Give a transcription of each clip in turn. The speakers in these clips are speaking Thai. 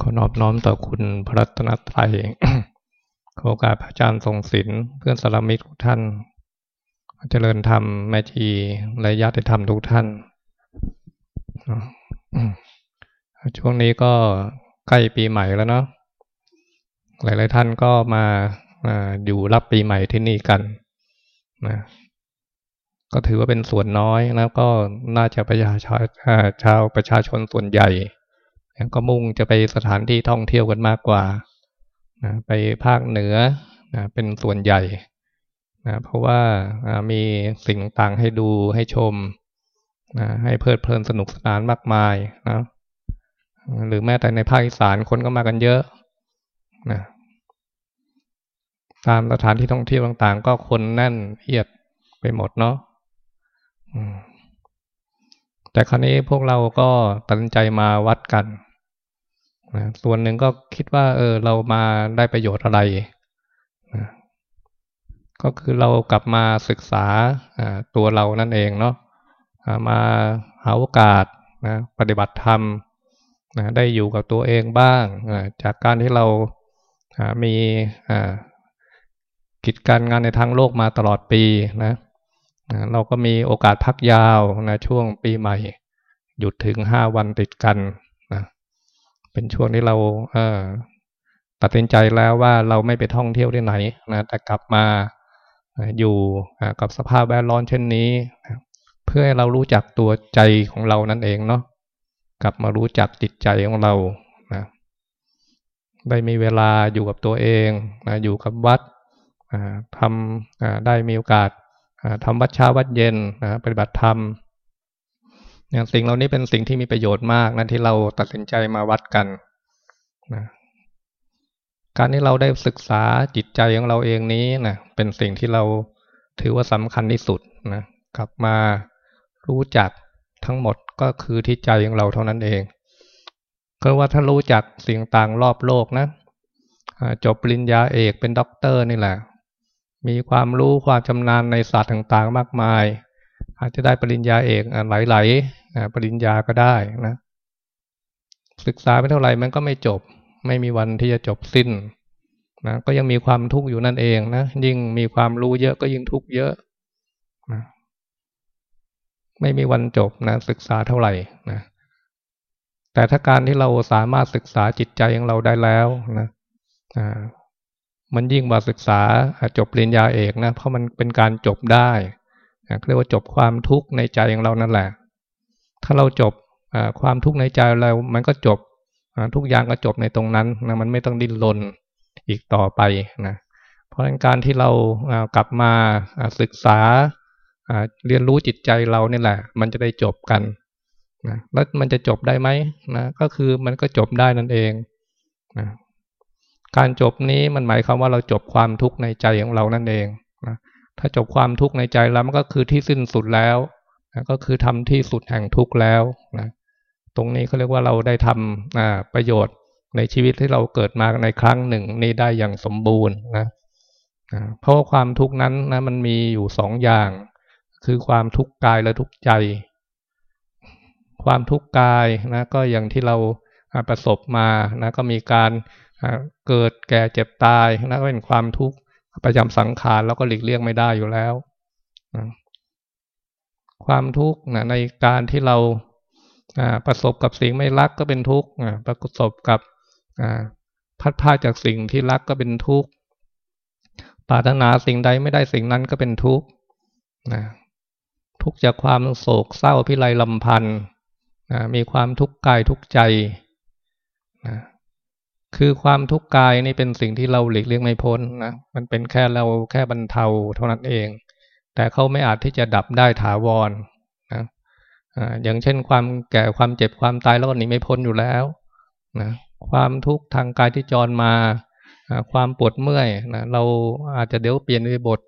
ขอนอบน้อมต่อคุณพระรัตนตรัยขอโอกาสพระอาจารย์ทรงศิลป์เพื่อนสารมิตรทุกท่าน เจริญธรรมแม่ชีและญาติธรรมทุกท่าน ช่วงนี้ก็ใกล้ปีใหม่แล้วเนาะ หลาย ๆ ท่านก็มาอยู่รับปีใหม่ที่นี่กันนะก็ถือว่าเป็นส่วนน้อยแล้วก็น่าจะประชาชาชาวประชาชนส่วนใหญ่ ก็มุ่งจะไปสถานที่ท่องเที่ยวกันมากกว่านะไปภาคเหนือนะเป็นส่วนใหญ่นะเพราะว่ามีสิ่งต่างให้ดูให้ชมนะให้เพลิดเพลินสนุกสนานมากมายนะหรือแม้แต่ในภาคอีสานคนก็มากันเยอะนะตามสถานที่ท่องเที่ยวต่างๆ ก็คนแน่นเอียดไปหมดเนาะแต่ครั้นี้พวกเราก็ตัดใจมาวัดกัน นะส่วนหนึ่งก็คิดว่า เออ เรามาได้ประโยชน์อะไรนะก็คือเรากลับมาศึกษาตัวเรานั่นเองเนาะมาหาโอกาสนะปฏิบัติธรรมนะได้อยู่กับตัวเองบ้างจากการที่เรามีกิจการงานในทางโลกมาตลอดปีนะเราก็มีโอกาสพักยาวนะช่วงปีใหม่ หยุดถึงห้าวันติดกัน เป็นช่วงที่เราเออตัดสินใจแล้วว่าเราไม่ไปท่องเที่ยวที่ไหนนะแต่กลับมาอยู่กับสภาพแวดล้อมเช่นนี้ เพื่อให้เรารู้จักตัวใจของเรานั่นเองเนาะกลับมารู้จักจิตใจของเรานะได้มีเวลาอยู่กับตัวเองนะอยู่กับวัดทำได้มีโอกาสทำวัดเช้าวัดเย็นนะปฏิบัติธรรม นี่ยสิ่งเหล่านี้เป็นสิ่งที่มีประโยชน์มากนะที่เราตัดสินใจมาวัดกันนะการที่เราได้ศึกษาจิตใจของเราเองนี้นะเป็นสิ่งที่เราถือว่าสำคัญที่สุดนะกลับมารู้จักทั้งหมดก็คือที่ใจของเราเท่านั้นเองก็ว่าถ้ารู้จักสิ่งต่างรอบโลกนะจบปริญญาเอกเป็นด็อกเตอร์นี่แหละ มีความรู้ความชำนาญในศาสตร์ต่างๆ มากมาย อาจจะได้ปริญญาเอกหลายๆปริญญาก็ได้นะ ศึกษาไปเท่าไหร่มันก็ไม่จบ ไม่มีวันที่จะจบสิ้นนะก็ยังมีความทุกข์อยู่นั่นเองนะยิ่งมีความรู้เยอะก็ยิ่งทุกข์เยอะนะไม่มีวันจบนะศึกษาเท่าไหร่นะแต่ถ้าการที่เราสามารถศึกษาจิตใจของเราได้แล้วนะมันยิ่งกว่าศึกษาจบปริญญาเอกนะเพราะมันเป็นการจบได้ เรียกว่าจบความทุกข์ในใจของเรานั่นแหละ ถ้าเราจบความทุกข์ในใจเรา มันก็จบทุกอย่างก็จบในตรงนั้นนะมันไม่ต้องดิ้นรนอีกต่อไปนะเพราะการที่เรากลับมาศึกษาเรียนรู้จิตใจเราเนี่ยแหละ มันจะได้จบกันนะแล้วมันจะจบได้ไหมนะก็คือมันก็จบได้นั่นเองนะการจบนี้มันหมายความว่าเราจบความทุกข์ในใจของเรานั่นเองนะ ถ้าจบความทุกข์ในใจแล้วมันก็คือที่สิ้นสุดแล้วนะก็คือทำที่สุดแห่งทุกข์แล้วนะตรงนี้เขาเรียกว่าเราได้ทำประโยชน์ในชีวิตที่เราเกิดมาในครั้งหนึ่งนี้ได้อย่างสมบูรณ์นะเพราะว่าความทุกข์นั้นนะมันมีอยู่สองอย่าง คือความทุกข์กายและทุกข์ใจ ความทุกข์กายนะก็อย่างที่เราประสบมานะก็มีการเกิดแก่เจ็บตายนะก็เป็นความทุกข์ ประจำสังขารแล้วก็หลีกเลี่ยงไม่ได้อยู่แล้ว ความทุกข์ในการที่เราประสบกับสิ่งไม่รักก็เป็นทุกข์ประสบกับพัดพาจากสิ่งที่รักก็เป็นทุกข์ปรารถนาสิ่งใดไม่ได้สิ่งนั้นก็เป็นทุกข์ทุกข์จากความโศกเศร้าพิไรลำพันธ์มีความทุกข์กายทุกข์ใจ คือความทุกข์กายนี่เป็นสิ่งที่เราหลีกเลี่ยงไม่พ้นนะ มันเป็นแค่เราแค่บรรเทาเท่านั้นเอง แต่เขาไม่อาจที่จะดับได้ถาวรนะอย่างเช่นความแก่ความเจ็บความตายแล้วก็หนีไม่พ้นอยู่แล้วนะความทุกข์ทางกายที่จรมา ความปวดเมื่อยนะเราอาจจะเดี๋ยวเปลี่ยนไปบท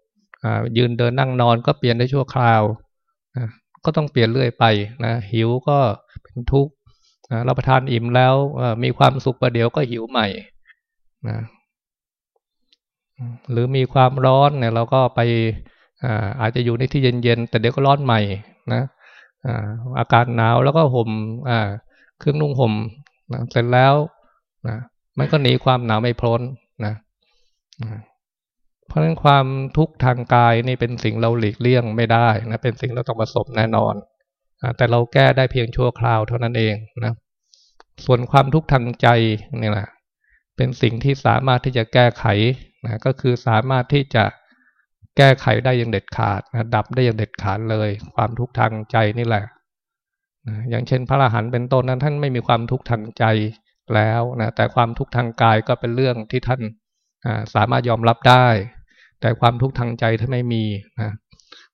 ยืนเดินนั่งนอนก็เปลี่ยนได้ชั่วคราวก็ต้องเปลี่ยนเรื่อยไปนะหิวก็เป็นทุกข์ เราประทานอิ่มแล้วมีความสุขประเดี๋ยวก็หิวใหม่นะหรือมีความร้อนเนี่ยเราก็ไปอาจจะอยู่ในที่เย็นๆ แต่เดี๋ยวก็ร้อนใหม่นะอากาศหนาวแล้วก็ห่มเครื่องนุ่งห่มนะเสร็จแล้วนะมันก็หนีความหนาวไม่พ้นนะเพราะฉะนั้นความทุกข์ทางกายนี่เป็นสิ่งเราหลีกเลี่ยงไม่ได้นะเป็นสิ่งเราต้องประสบแน่นอน แต่เราแก้ได้เพียงชั่วคราวเท่านั้นเองนะส่วนความทุกข์ทางใจนี่แหละเป็นสิ่งที่สามารถที่จะแก้ไขนะก็คือสามารถที่จะแก้ไขได้อย่างเด็ดขาดนะดับได้อย่างเด็ดขาดเลย ความทุกข์ทางใจนี่แหละนะอย่างเช่น พระอรหันต์เป็นต้นนั้นท่านไม่มีความทุกข์ทางใจแล้วนะแต่ความทุกข์ทางกายก็เป็นเรื่องที่ท่านสามารถยอมรับได้ แต่ความทุกข์ทางใจท่านไม่มีนะ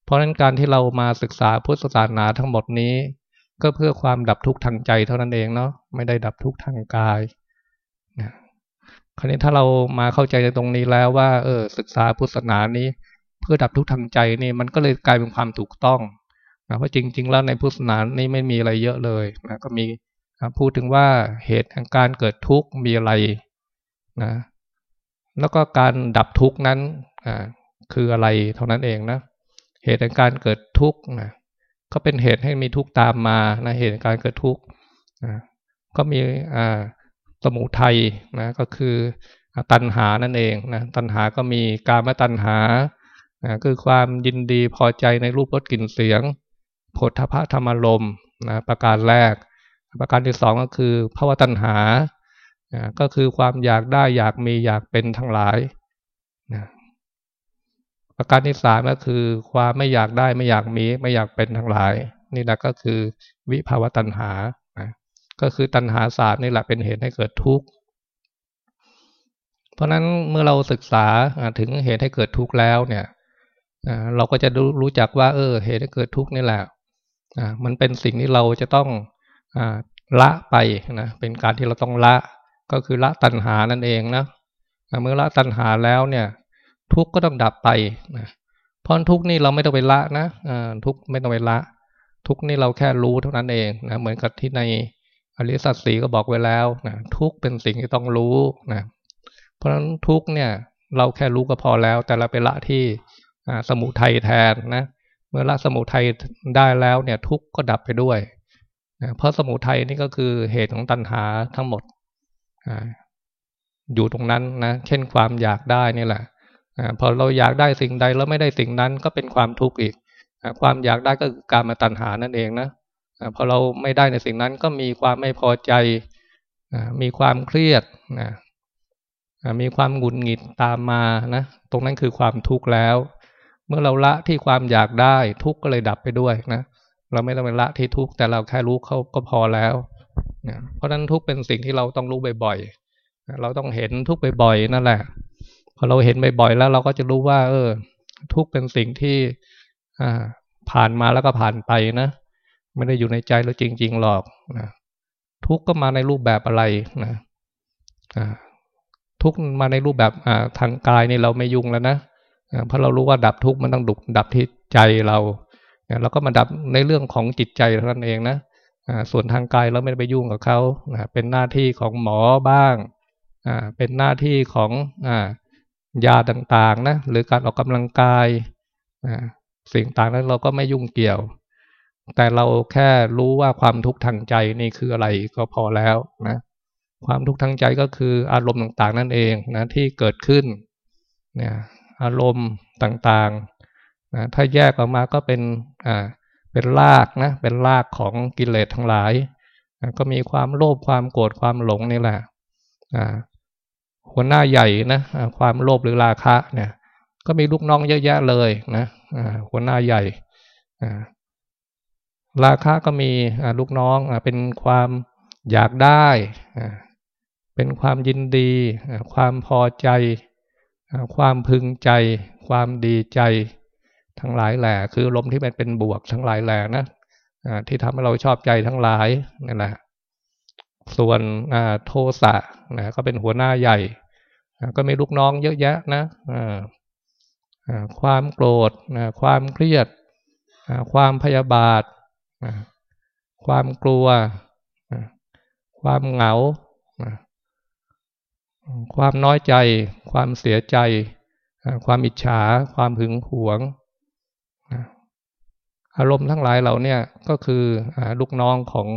เพราะฉะนั้นการที่เรามาศึกษาพุทธศาสนาทั้งหมดนี้ ก็เพื่อความดับทุกข์ทางใจเท่านั้นเองเนาะไม่ได้ดับทุกข์ทางกายนะคราวนี้ถ้าเรามาเข้าใจในตรงนี้แล้วว่า เออ ศึกษาพุทธศาสนานี้ เพื่อดับทุกข์ทางใจนี่มันก็เลยกลายเป็นความถูกต้องนะเพราะจริง ๆ แล้วในพุทธศาสนานี่ไม่มีอะไรเยอะเลยนะก็มีพูดถึงว่าเหตุแห่งการเกิดทุกข์มีอะไรนะแล้วก็การดับทุกข์นั้นคืออะไรเท่านั้นเองนะ เหตุแห่งการเกิดทุกข์นะก็เป็นเหตุให้มีทุกข์ตามมานะเหตุแห่งการเกิดทุกข์นะก็มีสมุทัยนะก็คือตัณหานั่นเองนะตัณหาก็มีกามตัณหานะคือความยินดีพอใจในรูปรสกลิ่นเสียงโผฏฐพะธรรมลมนะประการแรก ประการที่สองก็คือภาวะตัณหานะก็คือความอยากได้อยากมีอยากเป็นทั้งหลาย ประการที่สามก็คือ ความไม่อยากได้ไม่อยากมี ไม่อยากเป็นทั้งหลาย นี่แหละก็คือวิภาวะตัณหานะก็คือตัณหาสามนี่แหละเป็นเหตุให้เกิดทุกข์เพราะนั้นเมื่อเราศึกษาถึงเหตุให้เกิดทุกข์แล้วเนี่ยเราก็จะรู้จักว่า เออ เหตุให้เกิดทุกข์นี่แหละมันเป็นสิ่งที่เราจะต้องละไปนะเป็นการที่เราต้องละก็คือละตัณหานั่นเองนะเมื่อละตัณหาแล้วเนี่ย ทุกข์ก็ต้องดับไปนะเพราะทุกข์นี่เราไม่ต้องไปละนะทุกข์ไม่ต้องไปละ ทุกข์นี่เราแค่รู้เท่านั้นเองนะเหมือนกับที่ในอริสัตสีก็บอกไว้แล้วนะทุกข์เป็นสิ่งที่ต้องรู้นะเพราะฉะนั้นทุกข์เนี่ยเราแค่รู้ก็พอแล้ว แต่เราไปละที่สมุทัยแทนนะเมื่อละสมุทัยได้แล้วเนี่ยทุกข์ก็ดับไปด้วยนะเพราะสมุทัยนี่ก็คือเหตุของตัณหาทั้งหมดอยู่ตรงนั้นนะเช่นความอยากได้นี่แหละ พอเราอยากได้สิ่งใดแล้วไม่ได้สิ่งนั้นก็เป็นความทุกข์อีก ความอยากได้ก็คือการมาตัณหานั่นเองนะพอเราไม่ได้ในสิ่งนั้นก็มีความไม่พอใจ มีความเครียดมีความหงุดหงิดตามมานะ ตรงนั้นคือความทุกข์แล้ว เมื่อเราละที่ความอยากได้ทุกข์ก็เลยดับไปด้วยนะ เราไม่ต้องไปละที่ทุกข์แต่เราแค่รู้เขาก็พอแล้วเพราะฉะนั้นทุกข์เป็นสิ่งที่เราต้องรู้บ่อยๆ เราต้องเห็นทุกข์บ่อยๆ นั่นแหละ พอเราเห็นบ่อยๆแล้วเราก็จะรู้ว่า เออ ทุกเป็นสิ่งที่อ่าผ่านมาแล้วก็ผ่านไปนะไม่ได้อยู่ในใจเราจริง ๆหรอกนะทุกก็มาในรูปแบบอะไรนะทุกมาในรูปแบบอ่าทางกายนี่เราไม่ยุ่งแล้วนะเพราะเรารู้ว่าดับทุกมันต้องดุดับที่ใจเราเราก็มาดับในเรื่องของจิตใจเท่านั้นเองนะส่วนทางกายเราไม่ไปยุ่งกับเขาเป็นหน้าที่ของหมอบ้างเป็นหน้าที่ของ ยาต่างๆนะหรือการออกกำลังกายสิ่งต่างนั้นเราก็ไม่ยุ่งเกี่ยว แต่เราแค่รู้ว่าความทุกข์ทางใจนี่คืออะไรก็พอแล้วนะความทุกข์ทางใจก็คืออารมณ์ต่างๆ นั่นเองนะที่เกิดขึ้นเนี่ยอารมณ์ต่างๆนะถ้าแยกออกมาก็เป็นอ่าเป็นรากนะเป็นรากของกิเลสทั้งหลายนะก็มีความโลภความโกรธความหลงนี่แหละอ่า หัวหน้าใหญ่นะความโลภหรือราคะเนี่ย ก็มีลูกน้องเยอะแยะเลยนะหัวหน้าใหญ่ราคะก็มีลูกน้องเป็นความอยากได้เป็นความยินดี ความพอใจ ความพึงใจ ความดีใจ ทั้งหลายแหละคือลมที่มันเป็นบวกทั้งหลายแหละนะที่ทำให้เราชอบใจทั้งหลายนั่นแหละส่วนโทสะนะก็เป็นหัวหน้าใหญ่ ก็มีลูกน้องเยอะแยะนะความโกรธความเครียด ความพยาบาท ความกลัว ความเหงา ความน้อยใจ ความเสียใจ ความอิจฉา ความหึงหวง อารมณ์ทั้งหลายเหล่านี้ก็คือลูกน้องของ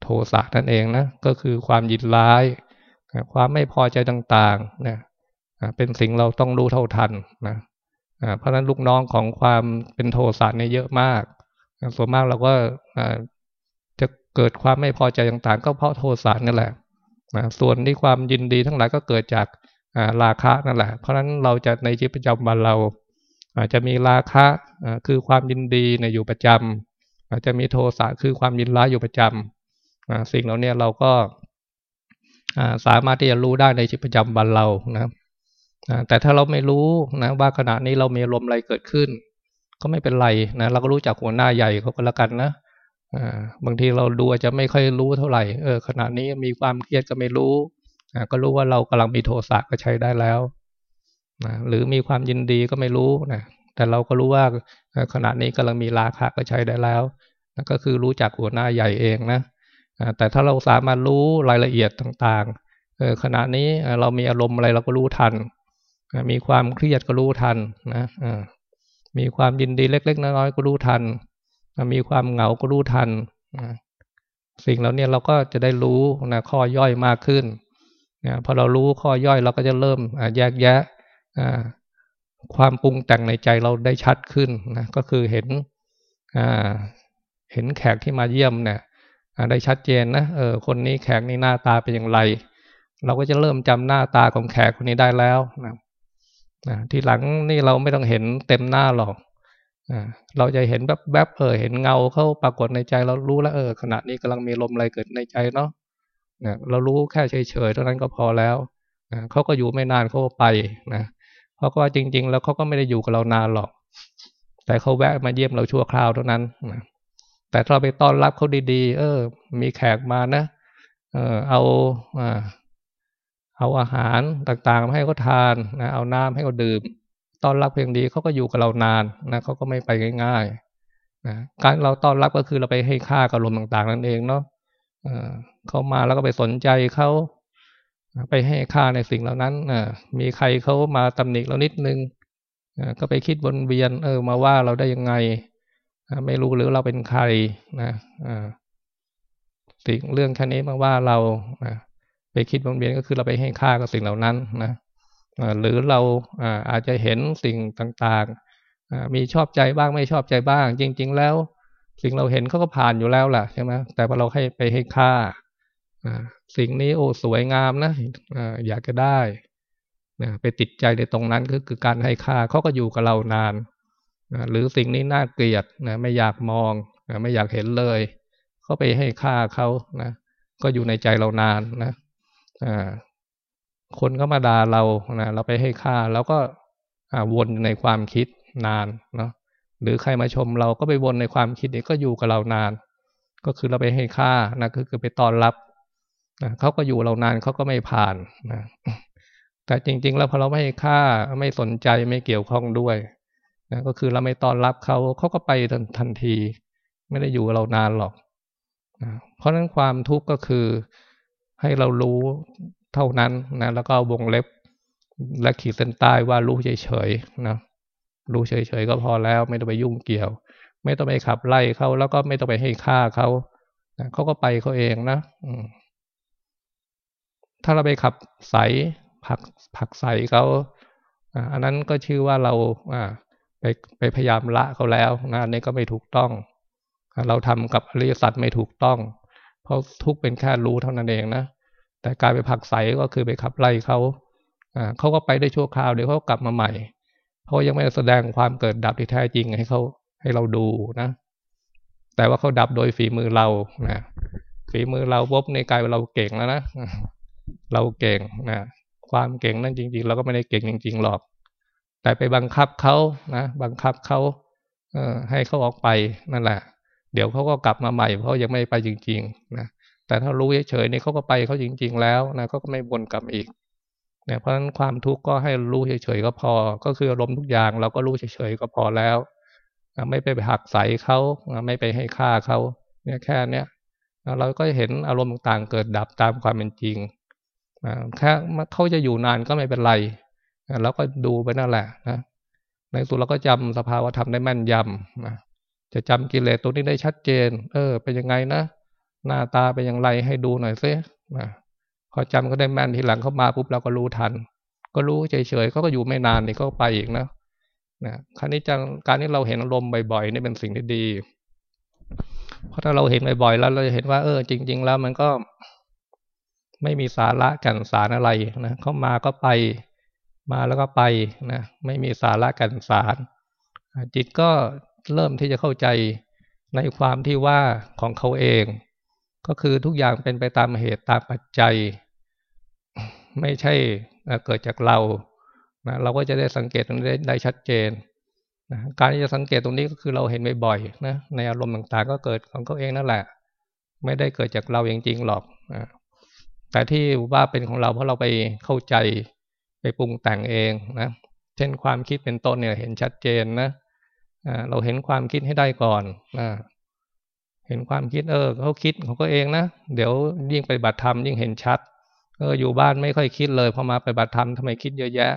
โทสะนั่นเองนะ ก็คือความยินร้าย ความไม่พอใจต่างๆนะ เป็นสิ่งเราต้องรู้เท่าทันนะเพราะฉะนั้นลูกน้องของความเป็นโทสะเนี่ยเยอะมากส่วนมากเราก็จะเกิดความไม่พอใจต่างๆ ก็เพราะโทสะนั่นแหละส่วนที่ความยินดีทั้งหลายก็เกิดจากราคะนั่นแหละ เพราะฉะนั้นเราจะในชีวิตประจำวันเราอาจจะมีราคะคือความยินดีในอยู่ประจำอาจจะมีโทสะคือความยินร้ายอยู่ประจำสิ่งเหล่านี้เราก็สามารถที่จะรู้ได้ในชีวิตประจำวันเรานะ แต่ถ้าเราไม่รู้นะว่าขณะนี้เรามีลมอะไรเกิดขึ้น ก็ไม่เป็นไรนะเราก็รู้จักหัวหน้าใหญ่เขาก็แล้วกันนะบางทีเราดูอาจจะไม่ค่อยรู้เท่าไหร่เออขณะนี้มีความเครียดก็ไม่รู้ก็รู้ว่าเรากำลังมีโทสะก็ใช้ได้แล้วนะหรือมีความยินดีก็ไม่รู้นะแต่เราก็รู้ว่าขณะนี้กำลังมีราคะก็ใช้ได้แล้วนะก็คือรู้จักหัวหน้าใหญ่เองนะแต่ถ้าเราสามารถรู้รายละเอียดต่างๆเออขณะนี้เรามีอารมณ์อะไรเราก็รู้ทัน มีความเครียดก็รู้ทันนะมีความยินดีเล็ก ๆ น้อยๆก็รู้ทัน มีความเหงาก็รู้ทันสิ่งเหล่านี้เราก็จะได้รู้นะข้อย่อยมากขึ้นนะพอเรารู้ข้อย่อยเราก็จะเริ่มแยกแยะความปรุงแต่งในใจเราได้ชัดขึ้นนะก็คือเห็นเห็นแขกที่มาเยี่ยมเนี่ยได้ชัดเจนนะเออคนนี้แขกนี้หน้าตาเป็นอย่างไร เราก็จะเริ่มจำหน้าตาของแขกคนนี้ได้แล้วนะ ทีหลังนี่เราไม่ต้องเห็นเต็มหน้าหรอกเราจะเห็นแบบแบบเออเห็นเงาเขาปรากฏในใจเรารู้แล้วเออขณะนี้กำลังมีลมอะไรเกิดในใจเนาะเรารู้แค่เฉยๆเท่านั้นก็พอแล้วเขาก็อยู่ไม่นานเขาก็ไปนะเพราะว่าจริง ๆ แล้วเขาก็ไม่ได้อยู่กับเรานานหรอก แต่เขาแวะมาเยี่ยมเราชั่วคราวเท่านั้นนะแต่เราไปต้อนรับเขาดีๆ เออ มีแขกมานะเออเอาอ่า เอาอาหารต่างๆมาให้เขาทานนะเอาน้ำให้เขาดื่มต้อนรับเพียงดีเขาก็อยู่กับเรานานนะเขาก็ไม่ไปง่ายๆนะการเราต้อนรับก็คือเราไปให้ค่ากับลมต่างๆ นั่นเองเนาะเขามาแล้วก็ไปสนใจเขาไปให้ค่าในสิ่งเหล่านั้นมีใครเขามาตำหนิเรานิดนึงก็ไปคิดวนเวียน เออ มาว่าเราได้ยังไงไม่รู้หรือเราเป็นใครนะสิ่งเรื่องแค่นี้มาว่าเรา ไปคิดวนเวียนก็คือเราไปให้ค่ากับสิ่งเหล่านั้นนะหรือเราอาจจะเห็นสิ่งต่างๆ มีชอบใจบ้างไม่ชอบใจบ้าง จริง ๆ แล้ว สิ่งเราเห็นเขาก็ผ่านอยู่แล้วล่ะใช่ไหมแต่พอเราให้ไปให้ค่าสิ่งนี้โอ้สวยงามนะอยากจะได้ไปติดใจในตรงนั้นก็คือการให้ค่าเขาก็อยู่กับเรานานหรือสิ่งนี้น่าเกลียดนะไม่อยากมองไม่อยากเห็นเลยเขาไปให้ค่าเขานะก็อยู่ในใจเรานานนะ คนก็มาด่าเรานะเราไปให้ค่าแล้วก็วนในความคิดนานเนาะหรือใครมาชมเราก็ไปวนในความคิดนี้ก็อยู่กับเรานาน ก็คือเราไปให้ค่านะก็คือไปต้อนรับนะเขาก็อยู่เรานานเขาก็ไม่ผ่านนะแต่จริง ๆ แล้วพอเราไม่ให้ค่าไม่สนใจไม่เกี่ยวข้องด้วยนะก็คือเราไม่ต้อนรับเขาเขาก็ไปทันทีไม่ได้อยู่เรานานหรอกนะเพราะฉะนั้นความทุกข์ก็คือ ให้เรารู้เท่านั้นนะแล้วก็วงเล็บและขีดเส้นใต้ว่ารู้เฉยๆนะรู้เฉยๆก็พอแล้ว ไม่ต้องไปยุ่งเกี่ยว ไม่ต้องไปขับไล่เขาแล้วก็ไม่ต้องไปให้ค่าเขาเขาก็ไปเขาเองนะถ้าเราไปขับใสผักผักใสเขาอันนั้นก็ชื่อว่าเราไปไปพยายามละเขาแล้วนะอันนี้ก็ไม่ถูกต้อง เราทำกับอริยสัจไม่ถูกต้อง เพราะทุกเป็นแค่รู้เท่านั้นเองนะแต่การไปผักใสก็คือไปขับไล่เขาเขาก็ไปได้ชั่วคราวเดี๋ยวเขากลับมาใหม่เพราะยังไม่แสดงความเกิดดับที่แท้จริงให้เขาให้เราดูนะ แต่ว่าเขาดับโดยฝีมือเรานะฝีมือเราพบในกายเราเก่งแล้วนะเราเก่งนะความเก่งนั่นจริง ๆ เราก็ไม่ได้เก่งจริง ๆหรอก แต่ไปบังคับเขานะบังคับเขาเออให้เขาออกไปนั่นแหละ เดี๋ยวเขาก็กลับมาใหม่เพราะยังไม่ไปจริงๆนะแต่ถ้ารู้เฉยๆนี่เขาก็ไปเขาจริง ๆ แล้วนะเขาก็ไม่วนกลับอีกเนี่ยเพราะฉะนั้นความทุกข์ก็ให้รู้เฉยๆก็พอ ก็คืออารมณ์ทุกอย่างเราก็รู้เฉยๆก็พอแล้วไม่ไปหักใส่เขาไม่ไปให้ค่าเขาเนี่ยแค่เนี้ยเราก็เห็นอารมณ์ต่างๆ เกิดดับตามความเป็นจริงแค่เขาจะอยู่นานก็ไม่เป็นไรเราก็ดูไปนั่นแหละนะในสุดเราก็จำสภาวะธรรมได้แม่นยำนะ จะจำกิเลสตัวนี้ได้ชัดเจน เออ เป็นยังไงนะหน้าตาเป็นอย่างไรให้ดูหน่อยซินะพอจำก็ได้แม่นทีหลังเขามาปุ๊บเราก็รู้ทัน ก็รู้เฉยๆเขาก็อยู่ไม่นานนี่ก็ไปอีกนะนะครั้นี้จังการที่เราเห็นอารมณ์บ่อยๆนี่เป็นสิ่งที่ดี เพราะถ้าเราเห็นบ่อยๆแล้วเราจะเห็นว่าเออ จริง ๆ แล้วมันก็ ไม่มีสาระกันสารอะไรนะเขามาก็ไปมาแล้วก็ไปนะไม่มีสาระกันสารจิตก็ เริ่มที่จะเข้าใจในความที่ว่าของเขาเอง ก็คือทุกอย่างเป็นไปตามเหตุตามปัจจัย ไม่ใช่เกิดจากเรานะเราก็จะได้สังเกตตรงนี้ได้ชัดเจนนะการที่จะสังเกตตรงนี้ก็คือเราเห็นบ่อยๆนะในอารมณ์ต่างๆ ก็เกิดของเขาเองนั่นแหละ ไม่ได้เกิดจากเราจริงๆหรอกนะแต่ที่ว่าเป็นของเราเพราะเราไปเข้าใจไปปรุงแต่งเองนะ เช่นความคิดเป็นต้นเนี่ยเห็นชัดเจนนะ เราเห็นความคิดให้ได้ก่อนนะเห็นความคิดเออเขาคิดของเขาเองนะเดี๋ยวยิ่งไปบัติธรรมยิ่งเห็นชัดเอออยู่บ้านไม่ค่อยคิดเลยพอมาไปบัติธรรมทำไมคิดเยอะแยะ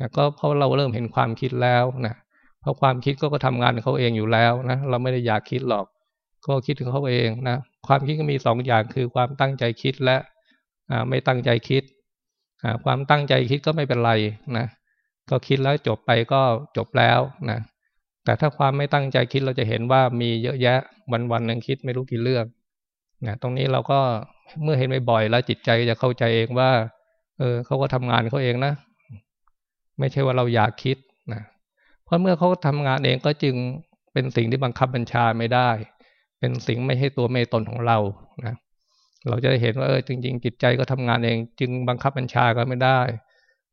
นะก็เพราะเราเริ่มเห็นความคิดแล้วนะเพราะความคิดก็ก็ทำงานเขาเองอยู่แล้วนะเราไม่ได้อยากคิดหรอก ก็คิดถึงเขาเองนะความคิดก็มีสองอย่างคือความตั้งใจคิดและไม่ตั้งใจคิดความตั้งใจคิดก็ไม่เป็นไรนะก็คิดแล้วจบไปก็จบแล้วนะ แต่ถ้าความไม่ตั้งใจคิดเราจะเห็นว่ามีเยอะแยะวันวันหนึ่งคิดไม่รู้กี่เรื่องนะตรงนี้เราก็เมื่อเห็นบ่อยๆแล้วจิตใจจะเข้าใจเองว่า เออเขาก็ทำงานเขาเองนะ ไม่ใช่ว่าเราอยากคิดนะเพราะเมื่อเขาทำงานเองก็จึงเป็นสิ่งที่บังคับบัญชาไม่ได้ เป็นสิ่งไม่ใช่ตัวเมตตนของเรานะเราจะเห็นว่าเออจริง ๆ จิตใจก็ทำงานเอง จึงบังคับบัญชาก็ไม่ได้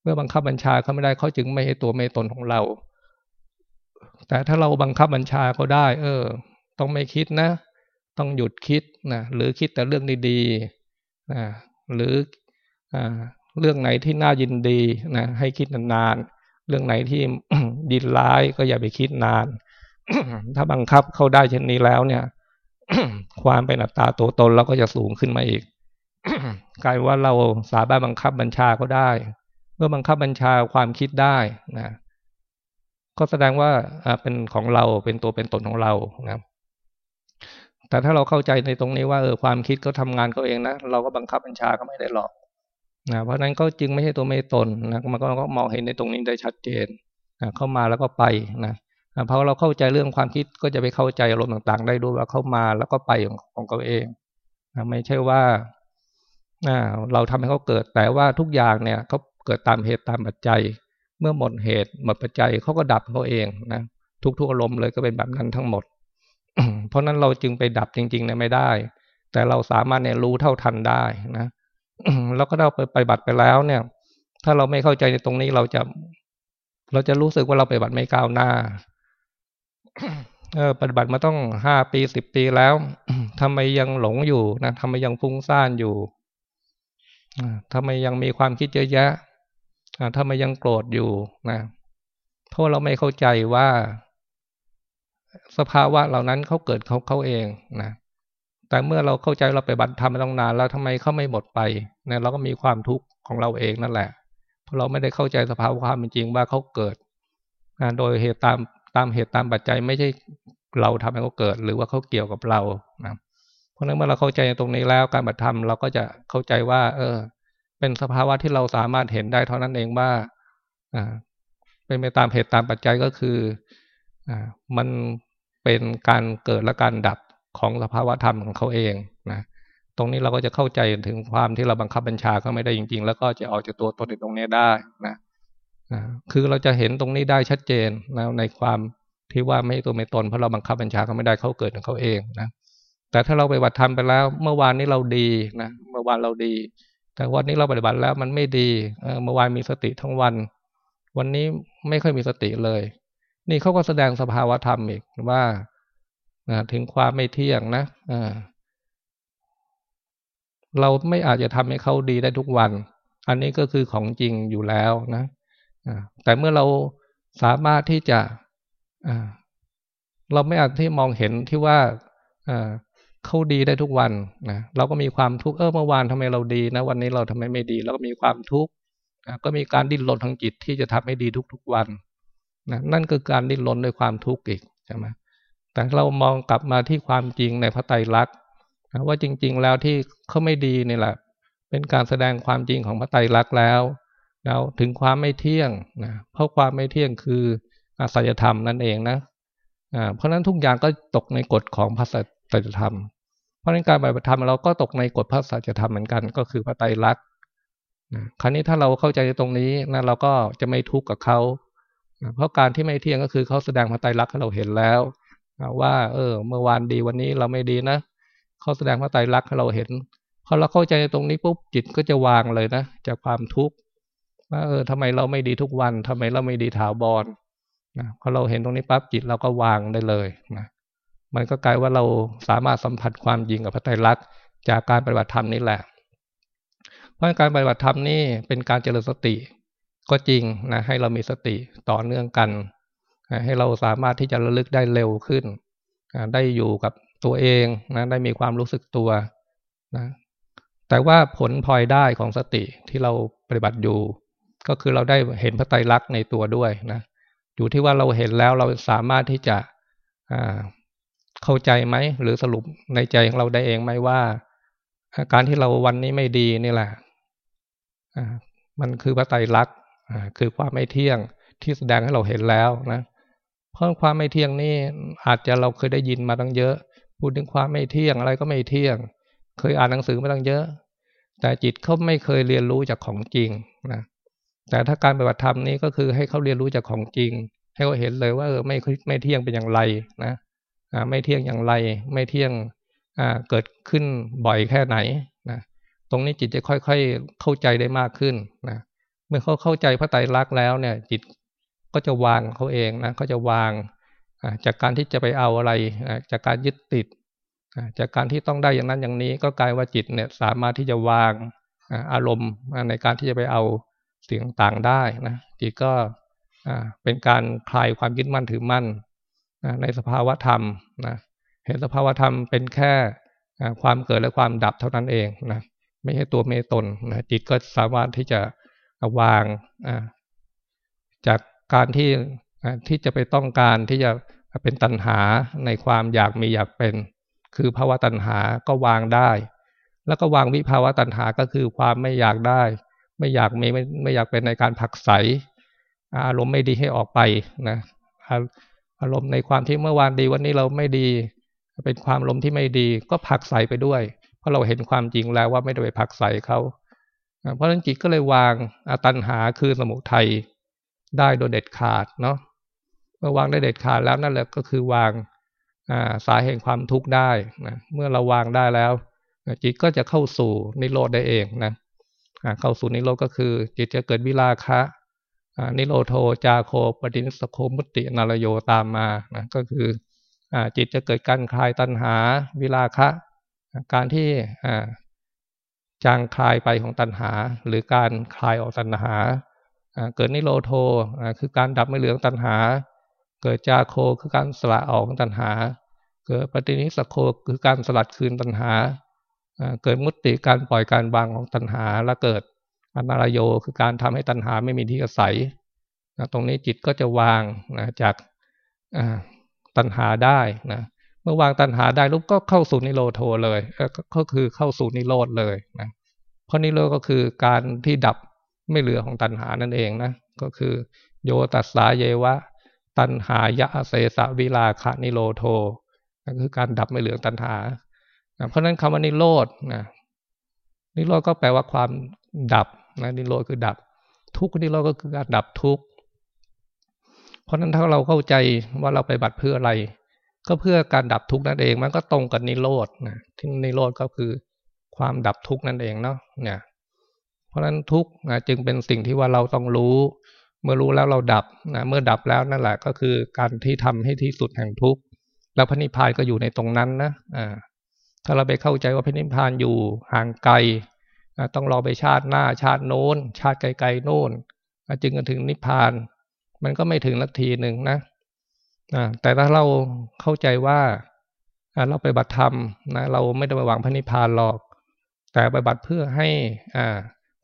เมื่อบังคับบัญชาเขาไม่ได้เขาจึงไม่ให้ตัวไม่ตนของเรา แต่ถ้าเราบังคับบัญชาเขาได้ เออ ต้องไม่คิดนะ ต้องหยุดคิดนะหรือคิดแต่เรื่องดีๆนะหรืออเรื่องไหนที่น่ายินดีนะให้คิดนานๆเรื่องไหนที่ดินร้ายก็อย่าไปคิดนาน ถ้าบังคับเข้าได้เช่นนี้แล้วเนี่ย ความเป็นอัตตาตัวตนเราก็จะสูงขึ้นมาอีกกลายว่าเราสามารถบังคับบัญชาเขาได้ เมื่อบังคับบัญชาความคิดได้นะ ก็แสดงว่าเป็นของเราเป็นตัวเป็นตนของเรานะแต่ถ้าเราเข้าใจในตรงนี้ว่าเออความคิดก็ทำงานเขาเองนะเราก็บังคับบัญชาก็ไม่ได้หรอกนะเพราะนั้นก็จึงไม่ใช่ตัวไม่ตนนะมันก็มองเห็นในตรงนี้ได้ชัดเจนนะเข้ามาแล้วก็ไปนะพอเราเข้าใจเรื่องความคิดก็จะไปเข้าใจอารมณ์ต่าง ๆ ได้ด้วยว่าเข้ามาแล้วก็ไปของเขาเองไม่ใช่ว่าเราทำให้เขาเกิดแต่ว่าทุกอย่างเนี่ยเขาเกิดตามเหตุตามปัจจัย เมื่อหมดเหตุ หมดปัจจัยเขาก็ดับเขาเองนะทุกๆอารมณ์เลยก็เป็นแบบนั้นทั้งหมด เพราะนั้นเราจึงไปดับจริงๆเนี่ยไม่ได้ แต่เราสามารถเนี่ยรู้เท่าทันได้นะแล้วก็เราไปไปบัตรไปแล้วเนี่ย ถ้าเราไม่เข้าใจในตรงนี้เราจะ เราจะรู้สึกว่าเราไปบัตรไม่ก้าวหน้าเออปฏิบัติมาต้องห้าปีสิบปีแล้วทำไมยังหลงอยู่นะทำไมยังฟุ้งซ่านอยู่ทำไมยังมีความคิดเยอะแยะ ทำไมยังโกรธอยู่นะเพราะเราไม่เข้าใจว่าสภาวะเหล่านั้นเขาเกิดเขาเขาเองนะแต่เมื่อเราเข้าใจเราไปบัตรทำมาตั้งนานแล้วทำไมเขาไม่หมดไปเนี่ยเราก็มีความทุกข์ของเราเองนั่นแหละ เพราะเราไม่ได้เข้าใจสภาวะความเป็นจริงว่าเขาเกิดนะโดยเหตุตามตามเหตุตามปัจจัยไม่ใช่เราทำให้เขาเกิด หรือว่าเขาเกี่ยวกับเรานะเพราะนั้นเมื่อเราเข้าใจตรงนี้แล้วการบัตธรรมเราก็จะเข้าใจว่า เออ เป็นสภาวะที่เราสามารถเห็นได้เท่านั้นเองว่าอ่าเป็นไปตามเหตุตามปัจจัยก็คืออ่ามันเป็นการเกิดและการดับของสภาวะธรรมของเขาเองนะตรงนี้เราก็จะเข้าใจถึงความที่เราบังคับบัญชาเขาไม่ได้จริง ๆ แล้วก็จะออกจากตัวตนตรงนี้ได้นะคือเราจะเห็นตรงนี้ได้ชัดเจนนะในความที่ว่าไม่ตัวไม่ตนเพราะเราบังคับบัญชาเขาไม่ได้เขาเกิดของเขาเองนะแต่ถ้าเราไปวัดธรรมไปแล้ว เมื่อวานนี้เราดีนะเมื่อวานเราดี แต่วันนี้เราปฏิบัติแล้วมันไม่ดีเมื่อวานมีสติทั้งวัน วันนี้ไม่ค่อยมีสติเลย นี่เขาก็แสดงสภาวะธรรมอีกว่าถึงความไม่เที่ยงนะเราไม่อาจจะทำให้เขาดีได้ทุกวัน อันนี้ก็คือของจริงอยู่แล้วนะแต่เมื่อเราสามารถที่จะเราไม่อาจที่มองเห็นที่ว่า เขาดีได้ทุกวันนะเราก็มีความทุกข์เออเมื่อวานทำไมเราดีนะ วันนี้เราทำไมไม่ดีเราก็มีความทุกข์ก็มีการดิ้นรนทางจิตที่จะทำให้ดีทุกๆวันนะนั่นคือการดิ้นรนด้วยความทุกข์อีกใช่ไหมแต่เรามองกลับมาที่ความจริงในพระไตรลักษณ์ว่าจริง ๆ แล้วที่เขาไม่ดีนี่แหละ เป็นการแสดงความจริงของพระไตรลักษณ์แล้วแล้วถึงความไม่เที่ยงนะเพราะความไม่เที่ยงคืออาศัยธรรมนั่นเองนะเพราะฉะนั้นทุกอย่างก็ตกในกฎของพระสัจธรรม เพราะในการปฏิบัติธรรมเราก็ตกในกฎพระสัจธรรมเหมือนกัน ก็คือพระไตรลักษณ์คราวนี้ถ้าเราเข้าใจตรงนี้นะเราก็จะไม่ทุกข์กับเขาเพราะการที่ไม่เที่ยงก็คือเขาแสดงพระไตรลักษณ์ให้เราเห็นแล้วว่า เออ เมื่อวานดีวันนี้เราไม่ดีนะเขาแสดงพระไตรลักษณ์ให้เราเห็นพอเราเข้าใจตรงนี้ปุ๊บจิตก็จะวางเลยนะจากความทุกข์ว่าเออทำไมเราไม่ดีทุกวันทำไมเราไม่ดีถาวรนะพอเราเห็นตรงนี้ปั๊บจิตเราก็วางได้เลยนะ มันก็กลายว่าเราสามารถสัมผัสความจริงกับพระไตรลักษณ์จากการปฏิบัติธรรมนี่แหละ เพราะการปฏิบัติธรรมนี่เป็นการเจริญสติ ก็จริงนะให้เรามีสติต่อเนื่องกัน ให้เราสามารถที่จะระลึกได้เร็วขึ้น ได้อยู่กับตัวเองนะได้มีความรู้สึกตัวนะแต่ว่าผลพลอยได้ของสติที่เราปฏิบัติอยู่ ก็คือเราได้เห็นพระไตรลักษณ์ในตัวด้วยนะอยู่ที่ว่าเราเห็นแล้วเราสามารถที่จะ เข้าใจไหมหรือสรุปในใจของเราได้เองไหมว่า การที่เราวันนี้ไม่ดีนี่แหละมันคือพระไตรลักษณ์คือความไม่เที่ยงที่แสดงให้เราเห็นแล้วนะเพราะความไม่เที่ยงนี่อาจจะเราเคยได้ยินมาตั้งเยอะ พูดถึงความไม่เที่ยงอะไรก็ไม่เที่ยง เคยอ่านหนังสือมาตั้งเยอะ แต่จิตเขาไม่เคยเรียนรู้จากของจริงนะแต่ถ้าการปฏิบัติธรรมนี้ก็คือให้เขาเรียนรู้จากของจริง ให้เขาเห็นเลยว่าเออไม่ไม่เที่ยงเป็นอย่างไรนะ ไม่เที่ยงอย่างไร ไม่เที่ยงเกิดขึ้นบ่อยแค่ไหนนะตรงนี้จิตจะค่อยๆเข้าใจได้มากขึ้นนะเมื่อเขาเข้าใจพระไตรลักษณ์แล้วเนี่ย จิตก็จะวางเขาเองนะเขาจะวางจากการที่จะไปเอาอะไรจากการยึดติดจากการที่ต้องได้อย่างนั้นอย่างนี้ ก็กลายว่าจิตเนี่ยสามารถที่จะวางอารมณ์ในการที่จะไปเอาสิ่งต่างได้นะจิตก็เป็นการคลายความยึดมั่นถือมั่น ในสภาวะธรรมนะเห็นสภาวะธรรมเป็นแค่ความเกิดและความดับเท่านั้นเองนะไม่ใช่ตัวเมตนนะจิตก็สามารถที่จะวางจากการที่ที่จะไปต้องการที่จะเป็นตัณหาในความอยากมีอยากเป็น คือภาวะตัณหาก็วางได้ แล้วก็วางวิภาวะตัณหาก็คือความไม่อยากได้ ไม่อยากมีไม่ไม่อยากเป็นในการผักใส อารมณ์ไม่ดีให้ออกไปนะ อารมณ์ในความที่เมื่อวานดีวันนี้เราไม่ดี เป็นความลมที่ไม่ดี ก็ผักใสไปด้วย เพราะเราเห็นความจริงแล้วว่าไม่ได้ไปผักใสเขาเพราะฉะนั้นจิตก็เลยวางอตัณหาคือสมุทัยได้โดยเด็ดขาดเนาะเมื่อวางได้เด็ดขาดแล้วนั่นแหละก็คือวางสาเหตุความทุกข์ได้นะเมื่อเราวางได้แล้วจิตก็จะเข้าสู่นิโรธได้เองนะเข้าสู่นิโรธก็คือ จิตจะเกิดวิราคะ นิโรโทจาโคปฏินิสโคมุตินารโยตามมานะก็คือจิตจะเกิดการคลายตัณหาวิราคะ การที่จางคลายไปของตัณหา หรือการคลายออกตัณหา เกิดนิโรโทคือการดับไม่เหลืองตัณหา เกิดจาโคคือการสละออกของตัณหา เกิดปฏินิสโคคือการสลัดคืนตัณหา เกิดมุติการปล่อยการวางของตัณหาและเกิด อนารโยคือการทำให้ตัณหาไม่มีที่อาศัยนะตรงนี้จิตก็จะวางนะจากตัณหาได้นะเมื่อวางตัณหาได้ลูกก็เข้าสู่นิโรโทเลยก็คือเข้าสู่นิโรธเลยนะเพราะนิโรธก็คือการที่ดับไม่เหลือของตัณหานั่นเองนะก็คือ โยตัสสาเยวะ ตัณหายะเสสวิลาคะนิโรโทนั่นคือการดับไม่เหลือตัณหาเพราะนั้นคำว่านิโรธนะนิโรธก็แปลว่าความดับ นะนิโรธคือดับ ทุกข์นิโรธก็คือการดับทุกข์เพราะนั้นถ้าเราเข้าใจว่าเราไปบัตรเพื่ออะไร ก็เพื่อการดับทุกข์นั่นเอง มันก็ตรงกับนิโรธนะที่นิโรธก็คือความดับทุกข์นั่นเองเนาะเนี่ย เพราะฉะนั้นทุกข์นะจึงเป็นสิ่งที่ว่าเราต้องรู้ เมื่อรู้แล้วเราดับนะเมื่อดับแล้วนั่นแหละก็คือการที่ทำให้ที่สุดแห่งทุกข์แล้วพระนิพพานก็อยู่ในตรงนั้นนะอ่าถ้าเราไปเข้าใจว่าพระนิพพานอยู่ห่างไกล ต้องรอไปชาติหน้าชาติโน้น ชาติไกลๆโน้นจึงจะถึงนิพพาน มันก็ไม่ถึงนาทีหนึ่งนะแต่ถ้าเราเข้าใจว่าเราไปบัตรธรรมนะเราไม่ได้ไปหวังพระนิพพานหรอก แต่ไปบัตรเพื่อให้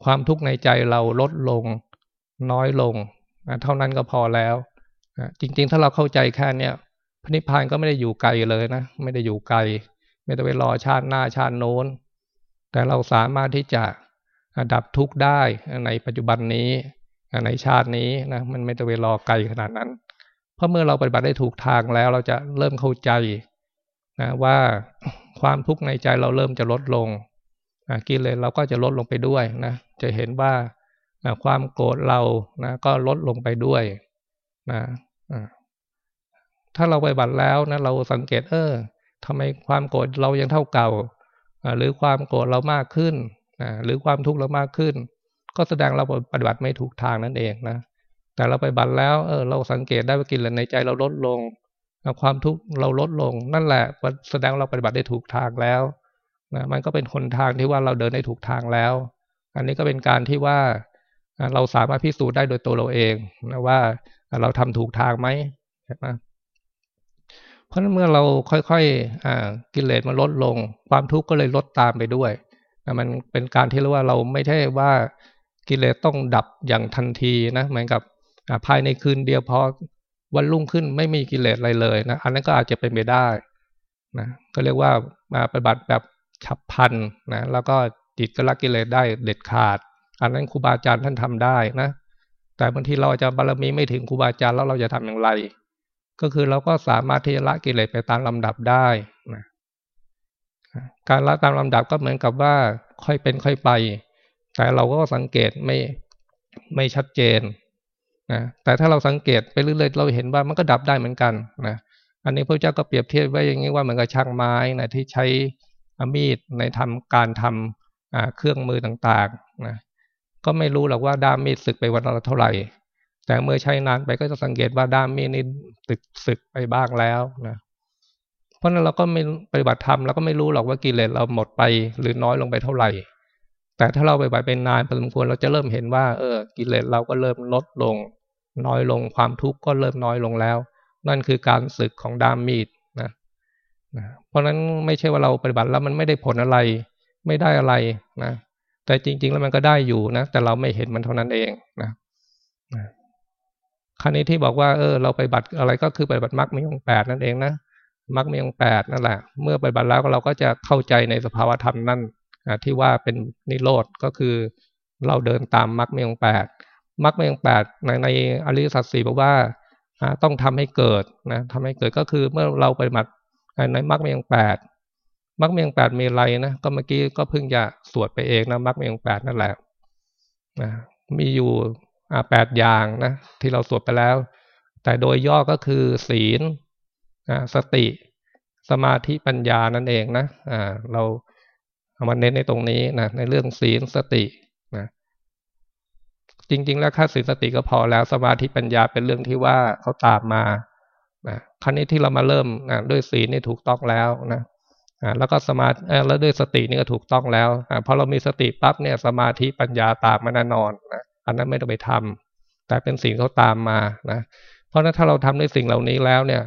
ความทุกข์ในใจเราลดลงน้อยลง เท่านั้นก็พอแล้วจริง ๆ ถ้าเราเข้าใจแค่เนี้ยพระนิพพานก็ไม่ได้อยู่ไกลเลยนะ ไม่ได้อยู่ไกล ไม่ต้องไปรอชาติหน้าชาติโน้น แต่เราสามารถที่จะดับทุกข์ได้ในปัจจุบันนี้ในชาตินี้นะมันไม่ต้องไปรอไกลขนาดนั้น เพราะเมื่อเราปฏิบัติได้ถูกทางแล้ว เราจะเริ่มเข้าใจนะว่าความทุกข์ในใจเราเริ่มจะลดลงกิเลสเราก็จะลดลงไปด้วยนะจะเห็นว่าความโกรธเรานะก็ลดลงไปด้วยนะถ้าเราไปบัตรแล้วนะเราสังเกตเออทำไมความโกรธเรายังเท่าเก่า หรือความโกรธเรามากขึ้นหรือความทุกข์เรามากขึ้น ก็แสดงเราปฏิบัติไม่ถูกทางนั่นเองนะแต่เราไปบัตรแล้วเออเราสังเกตได้ว่ากิเลสในใจเราลดลง ความทุกข์เราลดลง นั่นแหละแสดงเราปฏิบัติได้ถูกทางแล้วนะมันก็เป็นคนทางที่ว่าเราเดินได้ถูกทางแล้ว อันนี้ก็เป็นการที่ว่าเราสามารถพิสูจน์ได้โดยตัวเราเองนะว่าเราทำถูกทางไหมใช่ไหม เพราะนั้นเมื่อเราค่อยๆกิเลสมันลดลง ความทุกข์ก็เลยลดตามไปด้วยมันเป็นการที่เรียกว่าเราไม่ใช่ว่ากิเลสต้องดับอย่างทันทีนะเหมือนกับภายในคืนเดียวพอวันรุ่งขึ้นไม่มีกิเลสอะไรเลยนะอันนั้นก็อาจจะเป็นไปได้นะก็เรียกว่ามาปฏิบัติแบบฉับพลันนะแล้วก็จิตก็ละกิเลสได้เด็ดขาด อันนั้นครูบาอาจารย์ท่านทำได้นะแต่บางทีเราจะบารมีไม่ถึงครูบาอาจารย์แล้วเราจะทำอย่างไร ก็คือเราก็สามารถที่จะละกิเลสไปตามลำดับได้นะการละตามลำดับก็เหมือนกับว่าค่อยเป็นค่อยไป แต่เราก็สังเกตไม่ไม่ชัดเจนนะแต่ถ้าเราสังเกตไปเรื่อยๆเราเห็นว่ามันก็ดับได้เหมือนกันนะอันนี้พระเจ้าก็เปรียบเทียบไว้อย่างนี้ว่าเหมือนกับช่างไม้นะที่ใช้มีดในทำการทำเครื่องมือต่างๆนะก็ไม่รู้หรอกว่าด้ามมีดสึกไปวันละเท่าไหร่ แต่เมื่อใช้นานไปก็จะสังเกตว่าด้ามมีดนี่ตึกสึกไปบ้างแล้วนะเพราะนั้นเราก็ไม่ปฏิบัติธรรมเราก็ไม่รู้หรอกว่ากิเลสเราหมดไปหรือน้อยลงไปเท่าไหร่ แต่ถ้าเราไปไปเป็นนานพอสมควรเราจะเริ่มเห็นว่า เออ กิเลสเราก็เริ่มลดลง น้อยลงความทุกข์ก็เริ่มน้อยลงแล้ว นั่นคือการสึกของดามมีดนะนะเพราะนั้นไม่ใช่ว่าเราปฏิบัติแล้วมันไม่ได้ผลอะไร ไม่ได้อะไรนะแต่จริง ๆ แล้วมันก็ได้อยู่นะแต่เราไม่เห็นมันเท่านั้นเองนะนะ ครั้นี้ที่บอกว่าเออเราไปบัตรอะไรก็คือไปบัตรมรรคมีองแปดนั่นเองนะมรรคมีองแปดนั่นแหละ เมื่อไปบัติแล้วเราก็จะเข้าใจในสภาวธรรมนั่นที่ว่าเป็นนิโรธก็คือเราเดินตามมรรคมีองแปดมรรคมีองแปดในในอริยสัจสี่บอกว่าต้องทำให้เกิดนะทำให้เกิดก็คือเมื่อเราไปบัติในมรรคมีองแปดมรรคมีองแปดมีอะไรนะก็เมื่อกี้ก็เพิ่งจะสวดไปเองนะมรรคมีองแปดนั่นแหละนะมีอยู่ แปดอย่างนะที่เราสวดไปแล้ว แต่โดยย่อก็คือศีลสติ สมาธิปัญญานั่นเองนะอ่าเราเอามาเน้นในตรงนี้นะในเรื่องศีลสตินะจริง ๆ แล้วค่าศีลสติก็พอแล้วสมาธิปัญญาเป็นเรื่องที่ว่าเขาตามมานะครั้นี้ที่เรามาเริ่มนะด้วยศีลนี่ถูกต้องแล้วนะอ่าแล้วก็สมาธิแล้วด้วยสตินี่ก็ถูกต้องแล้วอ่าพอเรามีสติปั๊บเนี่ยสมาธิปัญญาตามมาแน่นอนนะ อันนั้นไม่ต้องไปทำแต่เป็นสิ่งเขาตามมานะเพราะนั้นถ้าเราทำในสิ่งเหล่านี้แล้วเนี่ย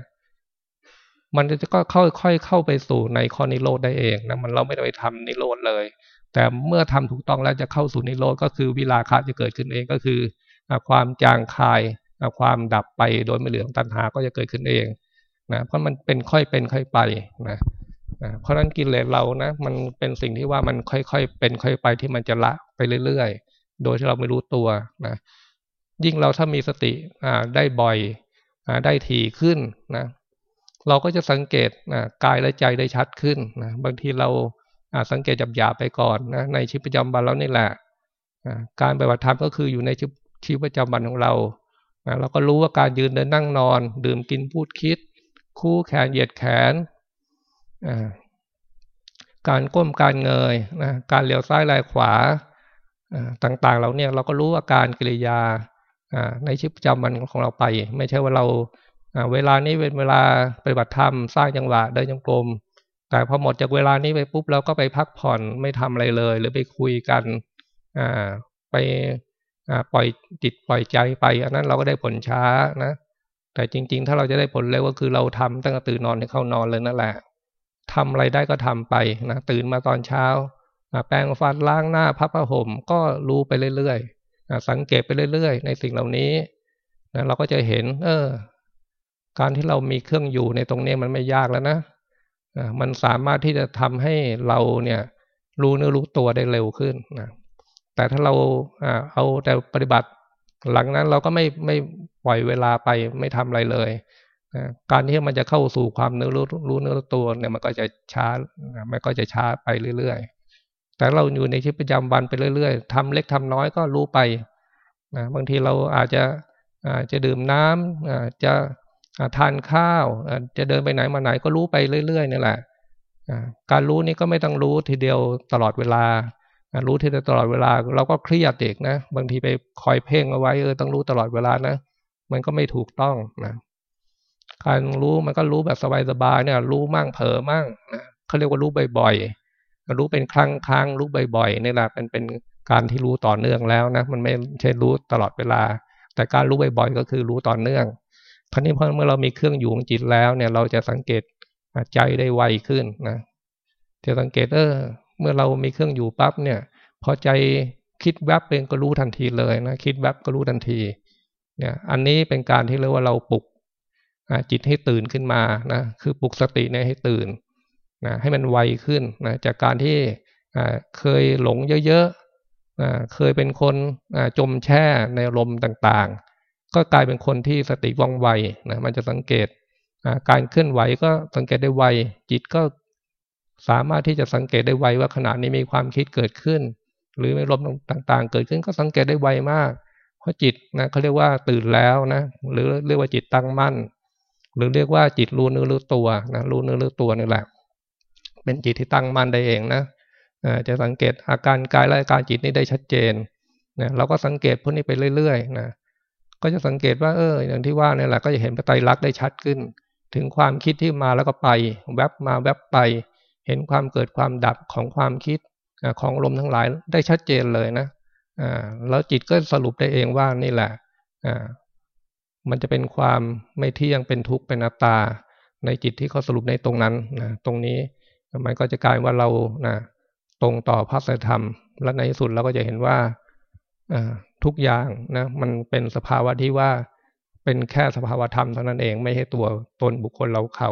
มันจะก็ค่อยๆเข้าไปสู่ในข้อนิโรธได้เองนะมันเราไม่ได้ไปทำนิโรธเลย แต่เมื่อทำถูกต้องแล้วจะเข้าสู่นิโรธก็คือวิราคะจะเกิดขึ้นเองก็คือความจางคายความดับไปโดยไม่เหลือตัณหาก็จะเกิดขึ้นเองนะเพราะมันเป็นค่อยเป็นค่อยไปนะเพราะนั้นกิเลสเรานะมันเป็นสิ่งที่ว่ามันค่อยๆเป็นค่อยไปที่มันจะละไปเรื่อยๆ โดยที่เราไม่รู้ตัวนะยิ่งเราถ้ามีสติได้บ่อยได้ถี่ขึ้นนะเราก็จะสังเกตนะกายและใจได้ชัดขึ้นนะบางทีเราสังเกตจับหยาไปก่อนนะในชีวิตประจำวันเรานี่แหละการปฏิบัติธรรมก็คืออยู่ในชีวิตประจำวันของเราเราก็รู้ว่าการยืนเดินนั่งนอน ดื่มกินพูดคิด คู่แขนเหยียดแขนการก้มการเงยนะการเลี้ยวซ้ายไหลขวา ต่างๆเราเนี่ยเราก็รู้อาการกิริยาในชีวิตประจำวันของเราไป ไม่ใช่ว่าเราเวลานี้เป็นเวลาปฏิบัติธรรมสร้างจังหวะเดินจงกรมแต่พอหมดจากเวลานี้ไปปุ๊บเราก็ไปพักผ่อนไม่ทำอะไรเลย หรือไปคุยกันไปปล่อยจิตปล่อยใจไป อันนั้นเราก็ได้ผลช้านะ แต่จริง ๆ ถ้าเราจะได้ผลเร็วก็คือเราทำตั้งแต่ตื่นนอนให้เข้านอนเลยนั่นแหละทำอะไรได้ก็ทำไปนะตื่นมาตอนเช้า แปรงฟันล้างหน้าพับผ้าห่มก็รู้ไปเรื่อยๆสังเกตไปเรื่อยๆ ในสิ่งเหล่านี้นะเราก็จะเห็น เออ การที่เรามีเครื่องอยู่ในตรงนี้มันไม่ยากแล้วนะมันสามารถที่จะทำให้เราเนี่ย รู้เนื้อรู้ตัวได้เร็วขึ้นนะแต่ถ้าเราเอาแต่ปฏิบัติหลังนั้นเราก็ไม่ไม่ปล่อยเวลาไปไม่ทำอะไรเลยการที่มันจะเข้าสู่ความเนื้อรู้รู้เนื้อตัวเนี่ยมันก็จะช้ามันก็จะช้าไปเรื่อยๆ แต่เราอยู่ในชีวิตประจำวันไปเรื่อยๆทำเล็กทำน้อยก็รู้ไปนะบางทีเราอาจจะอาจจะดื่มน้ำอาจจะทานข้าวจะเดินไปไหนมาไหนก็รู้ไปเรื่อยๆนี่แหละการรู้นี่ก็ไม่ต้องรู้ทีเดียวตลอดเวลา รู้ทีเดียวตลอดเวลา เราก็เครียดเด็กนะ บางทีไปคอยเพ่งเอาไว้เออต้องรู้ตลอดเวลานะ มันก็ไม่ถูกต้องนะการรู้มันก็รู้แบบสบายๆเนี่ย รู้มั่งเผลอมั่งนะเขาเรียกว่ารู้บ่อยๆ รู้เป็นครั้งครั้งรู้บ่อยๆนี่แหละเป็นเป็นการที่รู้ต่อเนื่องแล้วนะมันไม่ใช่รู้ตลอดเวลา แต่การรู้บ่อยๆก็คือรู้ต่อเนื่องคราวนี้พอเมื่อเรามีเครื่องอยู่ของจิตแล้วเนี่ย เราจะสังเกตใจได้ไวขึ้นนะจะสังเกตเออเมื่อเรามีเครื่องอยู่ปั๊บเนี่ย พอใจคิดแวบเป็นก็รู้ทันทีเลยนะคิดแวบก็รู้ทันที เนี่ย อันนี้เป็นการที่เรียกว่าเราปลุกจิตให้ตื่นขึ้นมานะคือปลุกสติเนี่ยให้ตื่น นะให้มันไวขึ้นนะจากการที่เคยหลงเยอะๆเคยเป็นคนจมแช่ในลมต่างๆ ก็กลายเป็นคนที่สติว่องไวนะมันจะสังเกตการเคลื่อนไหวก็สังเกตได้ไว จิตก็สามารถที่จะสังเกตได้ไวว่าขณะนี้มีความคิดเกิดขึ้น หรือมีลมต่างๆ เกิดขึ้นก็สังเกตได้ไวมาก เพราะจิตนะเขาเรียกว่าตื่นแล้วนะหรือเรียกว่าจิตตั้งมั่น หรือเรียกว่าจิตรู้เนื้อรู้ตัวนะรู้เนื้อรู้ตัวนี่แหละ เป็นจิตที่ตั้งมั่นได้เองนะจะสังเกตอาการกายและอาการจิตนี้ได้ชัดเจนนะเราก็สังเกตพวกนี้ไปเรื่อยๆนะก็จะสังเกตว่าเอออย่างที่ว่านี่แหละก็จะเห็นพระไตรลักษณ์ได้ชัดขึ้น ถึงความคิดที่มาแล้วก็ไป แวบมาแวบไป เห็นความเกิดความดับของความคิดของลมทั้งหลายได้ชัดเจนเลยนะแล้วจิตก็สรุปได้เองว่านี่แหละมันจะเป็นความไม่เที่ยงเป็นทุกข์เป็นอัตตา ในจิตที่เขาสรุปในตรงนั้นนะตรงนี้ มันก็จะกลายว่าเรานะตรงต่อพระสธรรม และในที่สุดเราก็จะเห็นว่าทุกอย่างนะมันเป็นสภาวะที่ว่าเป็นแค่สภาวะธรรมเท่านั้นเองไม่ใช่ตัวตนบุคคลเราเขา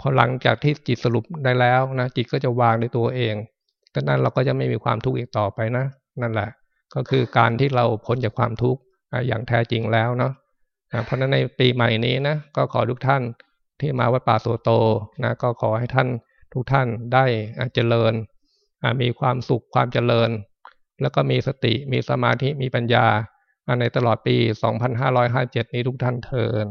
พอหลังจากที่จิตสรุปได้แล้วนะจิตก็จะวางในตัวเองดังนั้นเราก็จะไม่มีความทุกข์อีกต่อไปนะ นั่นแหละ ก็คือการที่เราพ้นจากความทุกข์อย่างแท้จริงแล้วเนาะเพราะนั้นในปีใหม่นี้นะก็ขอทุกท่านที่มาวัดป่าโสโตนะก็ขอให้ท่าน ทุกท่านได้เจริญมีความสุขความเจริญ แล้วก็มีสติมีสมาธิมีปัญญาในตลอดปี 2557 นี้ทุกท่านเทิน